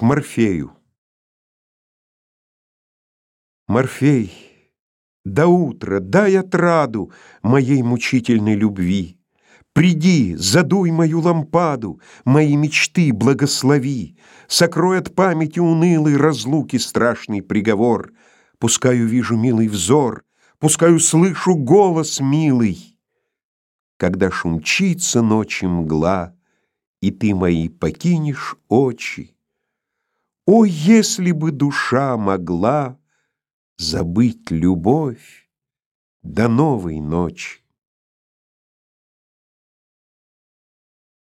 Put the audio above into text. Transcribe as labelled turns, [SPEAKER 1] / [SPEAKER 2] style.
[SPEAKER 1] К Морфею Морфей, до утра дай отраду Моей мучительной любви. Приди, задуй мою лампаду, Мои мечты благослови, Сокрой от памяти унылой Разлуки страшный приговор. Пускай увижу милый взор, Пускай услышу голос милый, Когда шумчится ночи мгла, И ты мои покинешь очи. О, если бы душа могла Забыть любовь до новой ночи!